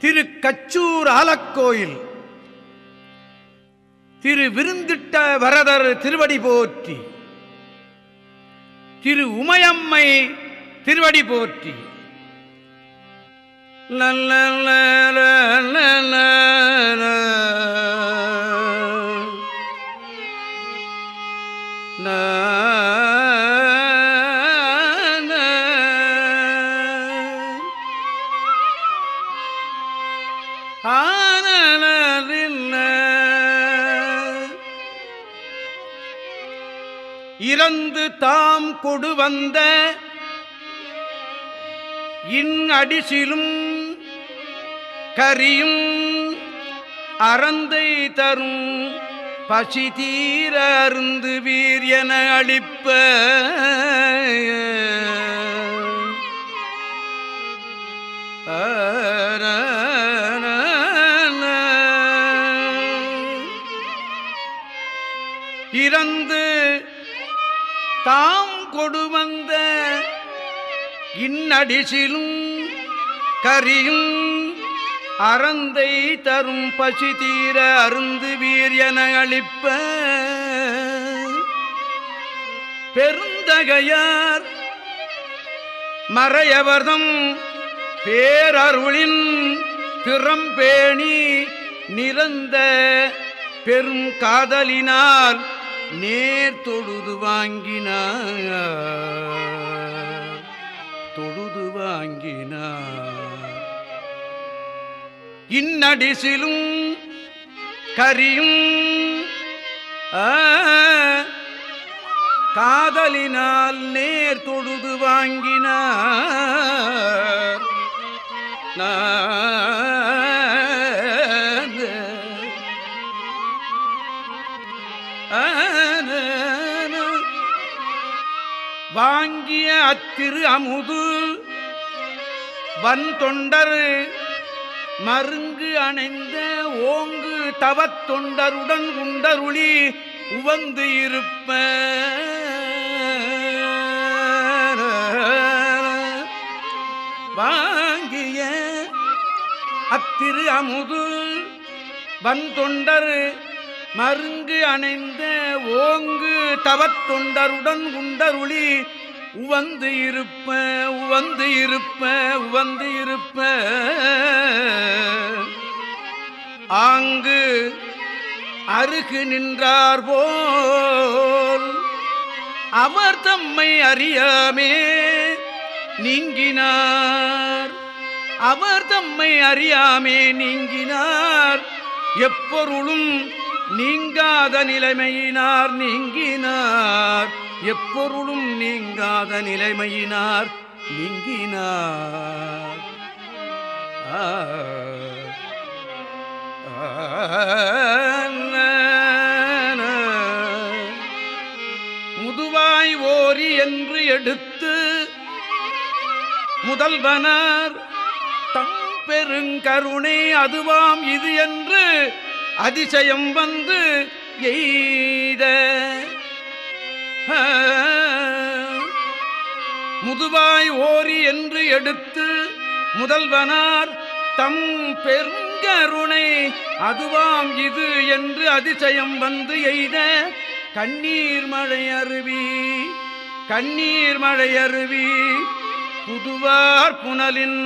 திரு கச்சூர் ஆலக்கோயில். திரு விருந்திட்ட வரதர் திருவடி போற்றி. திரு உமையம்மை திருவடி போற்றி. நல்ல இறந்து தாம் கொடு வந்த இன் அடிசிலும் கரியும் அறந்தை தரும் பசி தீர அருந்து வீர் என அளிப்ப கடிசிலும் கரியும் அறந்தை தரும் பசி தீர அருந்து வீர் என அளிப்ப. பெருந்தகையார் மறையவர்தம் பேரருளின் திறம்பேணி நிறந்த பெரும் காதலினால் நேர் தொழுது வாங்கினார். தொழுது இன்னடிசிலும் கரியும் காதலினால் நேர் தொழுது வாங்கினார். வாங்கிய அத்திரு அமுது வன் தொண்டர் மருங்கு அணைந்த ஓங்கு தவத்தொண்டருடன் குண்டருளி உவந்து இருப்ப. வாங்கிய அத்திரு அமுது வன் தொண்டர் மருங்கு அணைந்த ஓங்கு தவத் தொண்டருடன் உவந்து இருப்ப உவந்து இருப்ப உவந்து இருப்ப. ஆங்கு அருகு நின்றார் போல் அவர் தம்மை அறியாமே நீங்கினார். அவர் தம்மை அறியாமே நீங்கினார். எப்பொருளும் நீங்காத நிலைமையினார் நீங்கினார். எப்பொருளும் நீங்காத நிலைமையினார் நீங்கினார். முதுவாய் ஓரி என்று எடுத்து முதல்வனார் தம் பெருங்கருணை அதுவாம் இது என்று அதிசயம் வந்து எய்த முதுவாய் ஓரி என்று எடுத்து முதல்வனார் தம் பெருங்கருணை அதுவாம் இது என்று அதிசயம் வந்து எய்த கண்ணீர் மழை அருவி கண்ணீர் மழை அருவி. புதுவார் புனலின்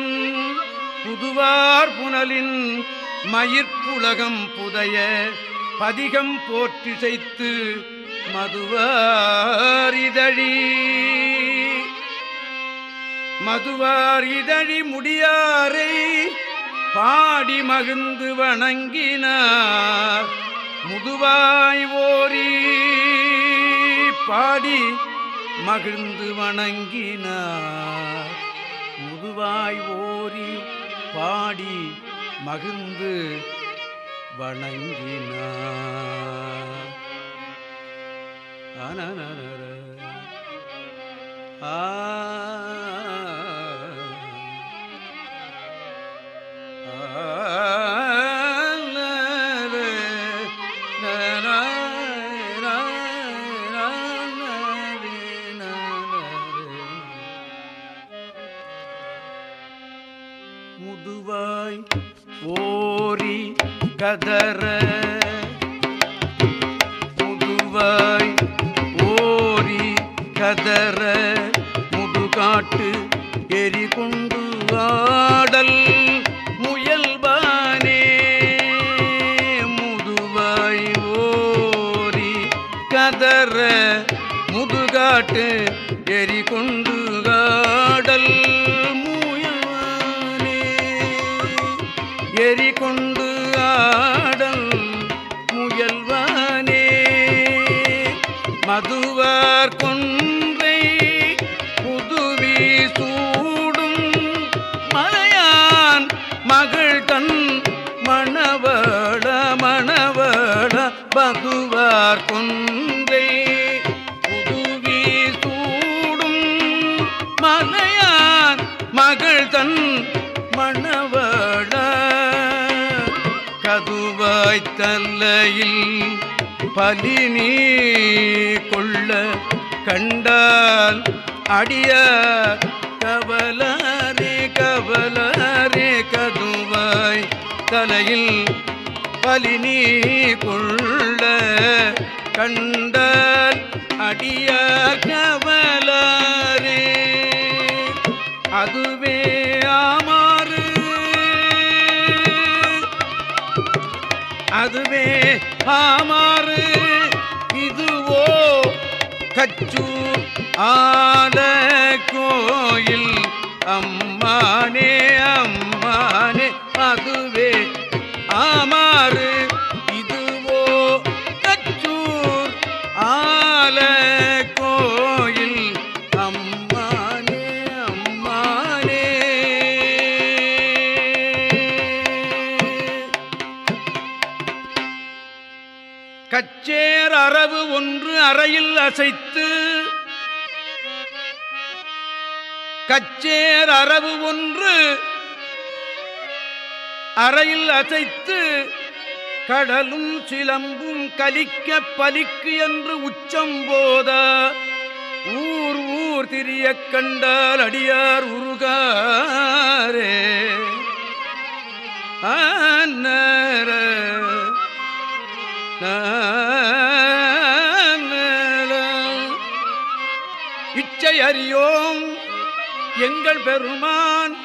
புதுவார் புனலின் மயிர்ப்புலகம் புதைய பதிகம் போற்றிசைத்து மதுவாரிதழி மதுவாரிதழி முடியாரை பாடி மகிழ்ந்து வணங்கினார். முதுவாய் ஓரி பாடி மகிழ்ந்து வணங்கினார். முதுவாய் ஓரி பாடி மகிழ்ந்து வணங்கினார். கதற எரி கொண்டு மணவட கொன்றை புதுவி சூடும் மலையான் மகள் தன் மணவட கதுவாய் தல்லையில் பலினி கொள்ள கண்டால் அடிய. கவலாரே கவலாரே கதுவாய் தலையில் பலினி கொள்ள கண்டால் அடிய கவலரே. அதுவே ஆமாறு. அதுவே ஆமாறு. இதுவோ கச்சு ஆல கோயில் அம்மானே அம்மா. அசைத்து கச்சேர் அரவு ஒன்று அறையில் அசைத்து கடலும் சிலம்பும் கலிக்க பலிக்கு என்று உச்சம் போத ஊர் ஊர் திரிய கண்டால் அடியார் உருகாரே. ஆ அறியோம். எங்கள் பெருமான்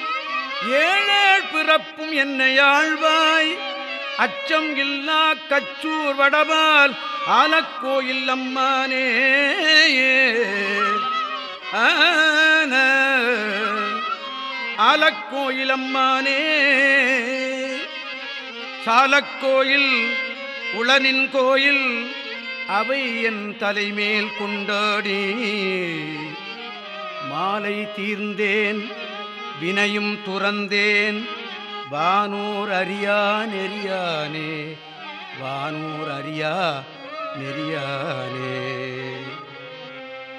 ஏழேழ் பிறப்பும் என்னை ஆழ்வாய். அச்சம் இல்லா கச்சூர் வடபால் ஆலக்கோயில் அம்மானே. ஆலக்கோயில் அம்மானே. சாலக்கோயில் உளனின் கோயில் அவை என் தலைமேல் கொண்டாடி. மாலை தீர்ந்தேன் வினையும் துறந்தேன். வானூர் அறியா நெறியானே வானூர் அறியா நெறியானே.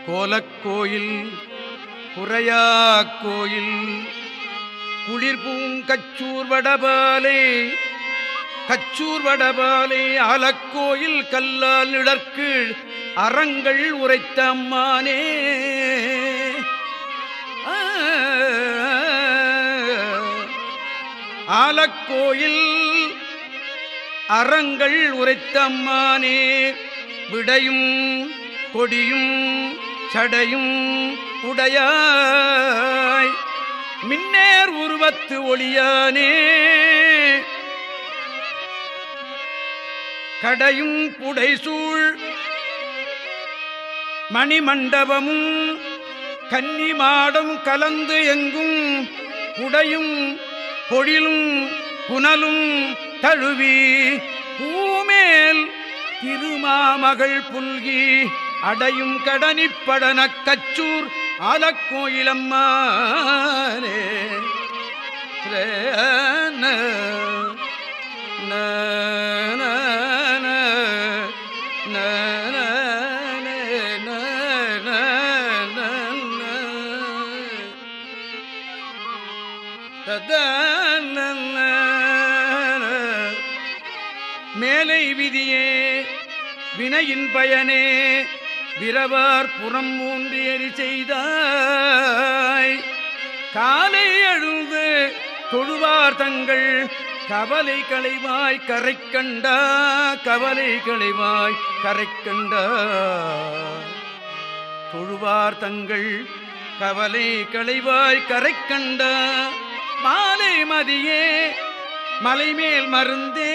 கோலக்கோயில் குறையா கோயில் குளிர் பூங்கச்சூர் வடபாலே கச்சூர் வடபாலை அலக்கோயில் கல்லால் நிழற்கு அறங்கள் உரைத்த அம்மானே. ஆலக்கோயில் அறங்கள் உரைத்தம்மானே விடையும் கொடியும் சடையும் உடையாய். மின்னேர் உருவத்து ஒளியானே கடையும் புடைசூழ் மணிமண்டபமும் கன்னி மாடம் கலந்து எங்கும் உடையும் பொழிலும் புனலும் தழுவி பூமேல் திருமாமகள் புல்கி அடையும் கடனிப்படன கச்சூர் ஆலக்கோயிலம்மானே ந மேலை விதியே வினையின் பயனே விரவார் புறம் மூன்றி செய்தாய். காலை எழுந்து தொழுவார் தங்கள் கவலை களைவாய் கரை கண்டா கவலை களைவாய் கரை கண்டா. தொழுவார் தங்கள் கவலை களைவாய் கரை கண்டா. மாலை மதியே மலைமேல் மருந்தே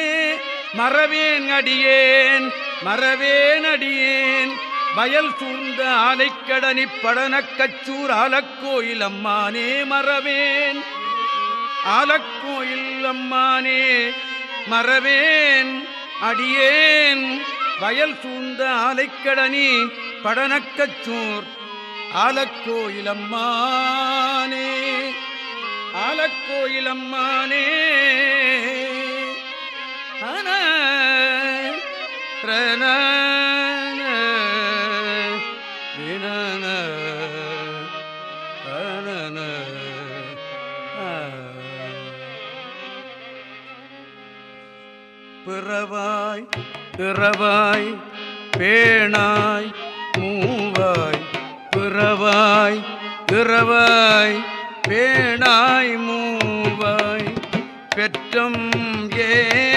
மறவேன் அடியேன் மறவேன் அடியேன். வயல் சூழ்ந்த ஆலைக்கடனி படனக்கச்சூர் ஆலக்கோயில் அம்மானே மறவேன். ஆலக்கோயில் அம்மானே மறவேன் அடியேன். வயல் சூழ்ந்த ஆலைக்கடனி படனக்கச்சூர் ஆலக்கோயில் அம்மானே. ஆலக்கோயில் அம்மானே அன பிறவாய் பிறவாய் பேணாய் மூவாய். பிறவாய் பிறவாய் பேணாய் மூவாய் பெற்றம் ஏ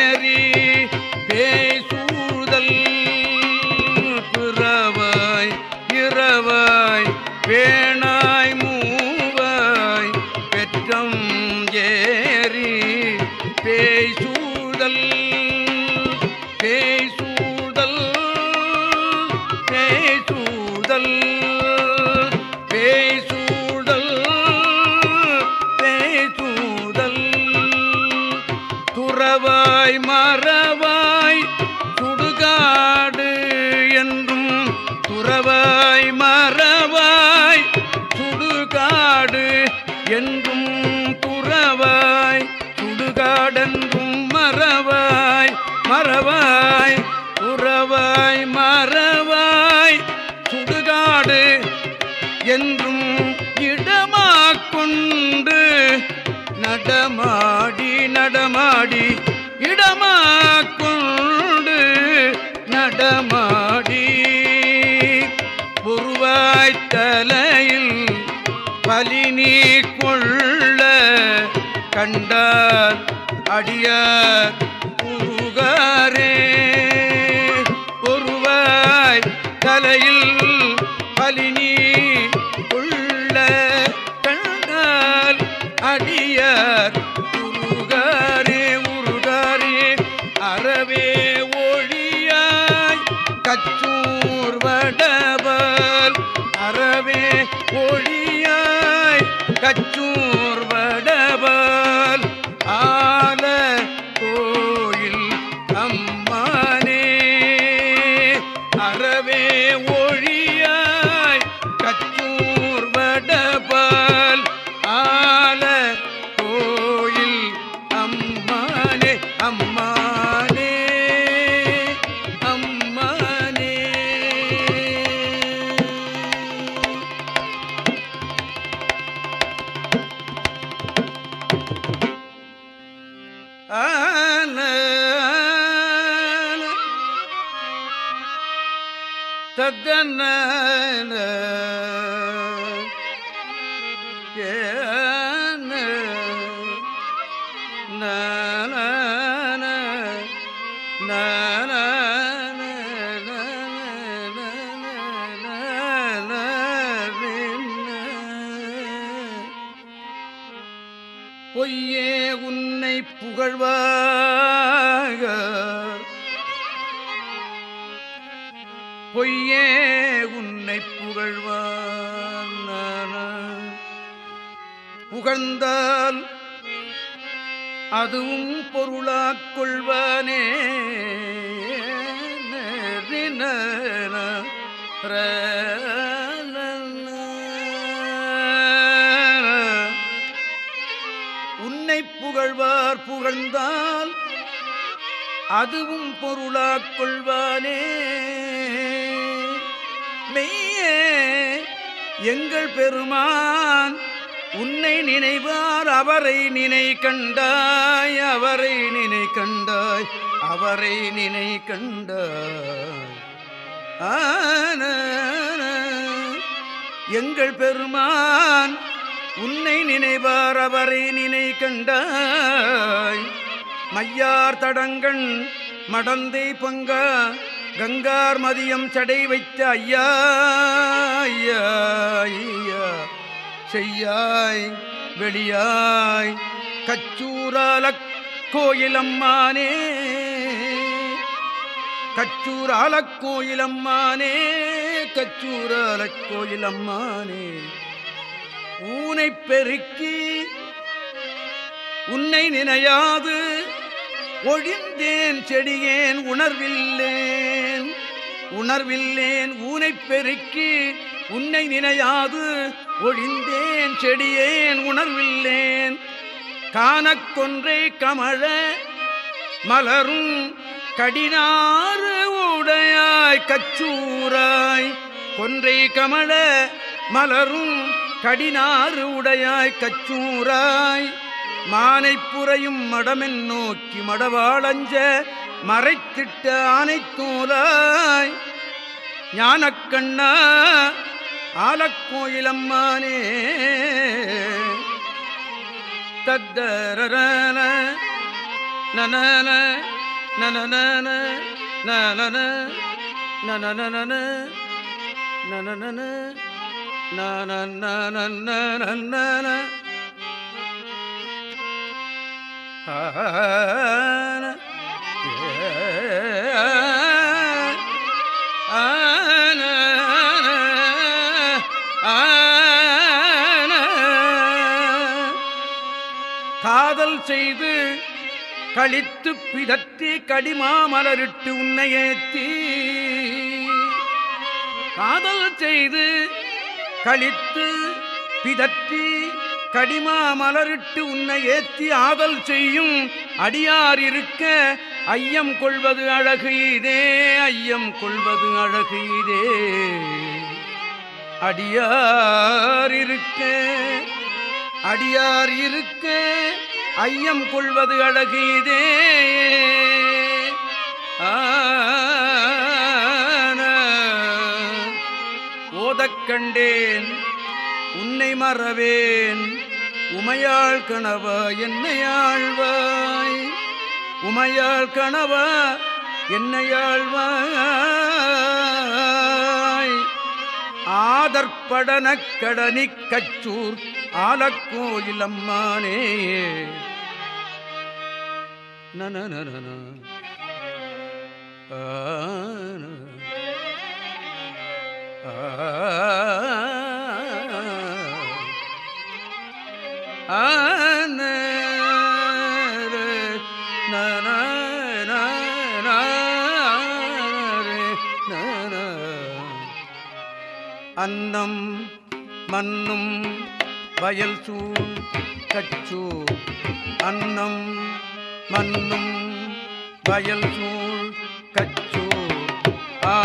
அடியார் dana ke yeah. இருந்தால் அதுவும் பொருளாக் கொள்வானே. உன்னை புகழ்வார் புகழ்ந்தால் அதுவும் பொருளாக் கொள்வானே. மெய்யே எங்கள் பெருமான் உன்னை நினைவார் அவரை நினை கண்டாய் அவரை நினை கண்டாய் அவரை நினை கண்டாய் ஆன எங்கள் பெருமான் உன்னை நினைவார் அவரை நினை கண்டாய் மையார் தடங்கண் மடந்தை பங்கா கங்கார் மதியம் சடை வைத்த ஐயா ஐயா ஐயா. செய்யாய் வெளியாய் கச்சூராலக் கோயிலம்மானே. கச்சூராலக் கோயிலம்மானே கச்சூராலக் கோயிலம்மானே. ஊனை பெருக்கி உன்னை நினையாது ஒழிந்தேன் செடியேன் உணர்வில்லேன். உணர்வில்லேன் ஊனை பெருக்கி உன்னை நினையாது. ஒழிந்தேன் செடியேன் உணர்வில்லேன். காணக்கொன்றே கமழ மலரும் கடினாறு உடையாய் கச்சூராய். கொன்றை கமழ மலரும் கடினாறு உடையாய் கச்சூராய். மானைப் புறையும் மடமென் நோக்கி மடவாளஞ்ச மறைத்திட்ட ஆனைத்தூராய் ஞானக்கண்ணா ஆலக்கோயிலம்மானே தத்தரன நனன நனன நனன நனன நனன நனன ஆன செய்து கழித்து பிதற்றி கடிமாமலரிட்டு உன்னை ஏத்தி காதல் செய்து கழித்து பிதற்றி கடிமாமலரிட்டு உன்னை ஏத்தி ஆதல் செய்யும் அடியார் இருக்க ஐயம் கொள்வது அழகு இதே ஐயம் கொள்வது அழகு இதே. அடியார் இருக்க அடியார் இருக்க ஐயம் கொள்வது அழகு இதே. ஓதக் கண்டேன் உன்னை மறவேன். உமையாள் கணவா என்னையாழ்வாய் உமையாள் கணவா என்னையாழ்வாய் ஆதற்படனக் கடனிக் கச்சூர் ஆலக்கோயில் அம்மானே நனநன அன்னம் மண்ணும் வயல் சூழ் கச்சூ அன்னம் மண்ணும் வயல் சூழ் கச்சூ ஆ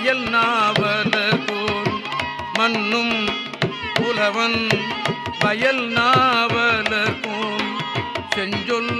வயல் நாவலதோன் மண்ணும் புலவன் வயல் நாவலகோன் செஞ்சொல்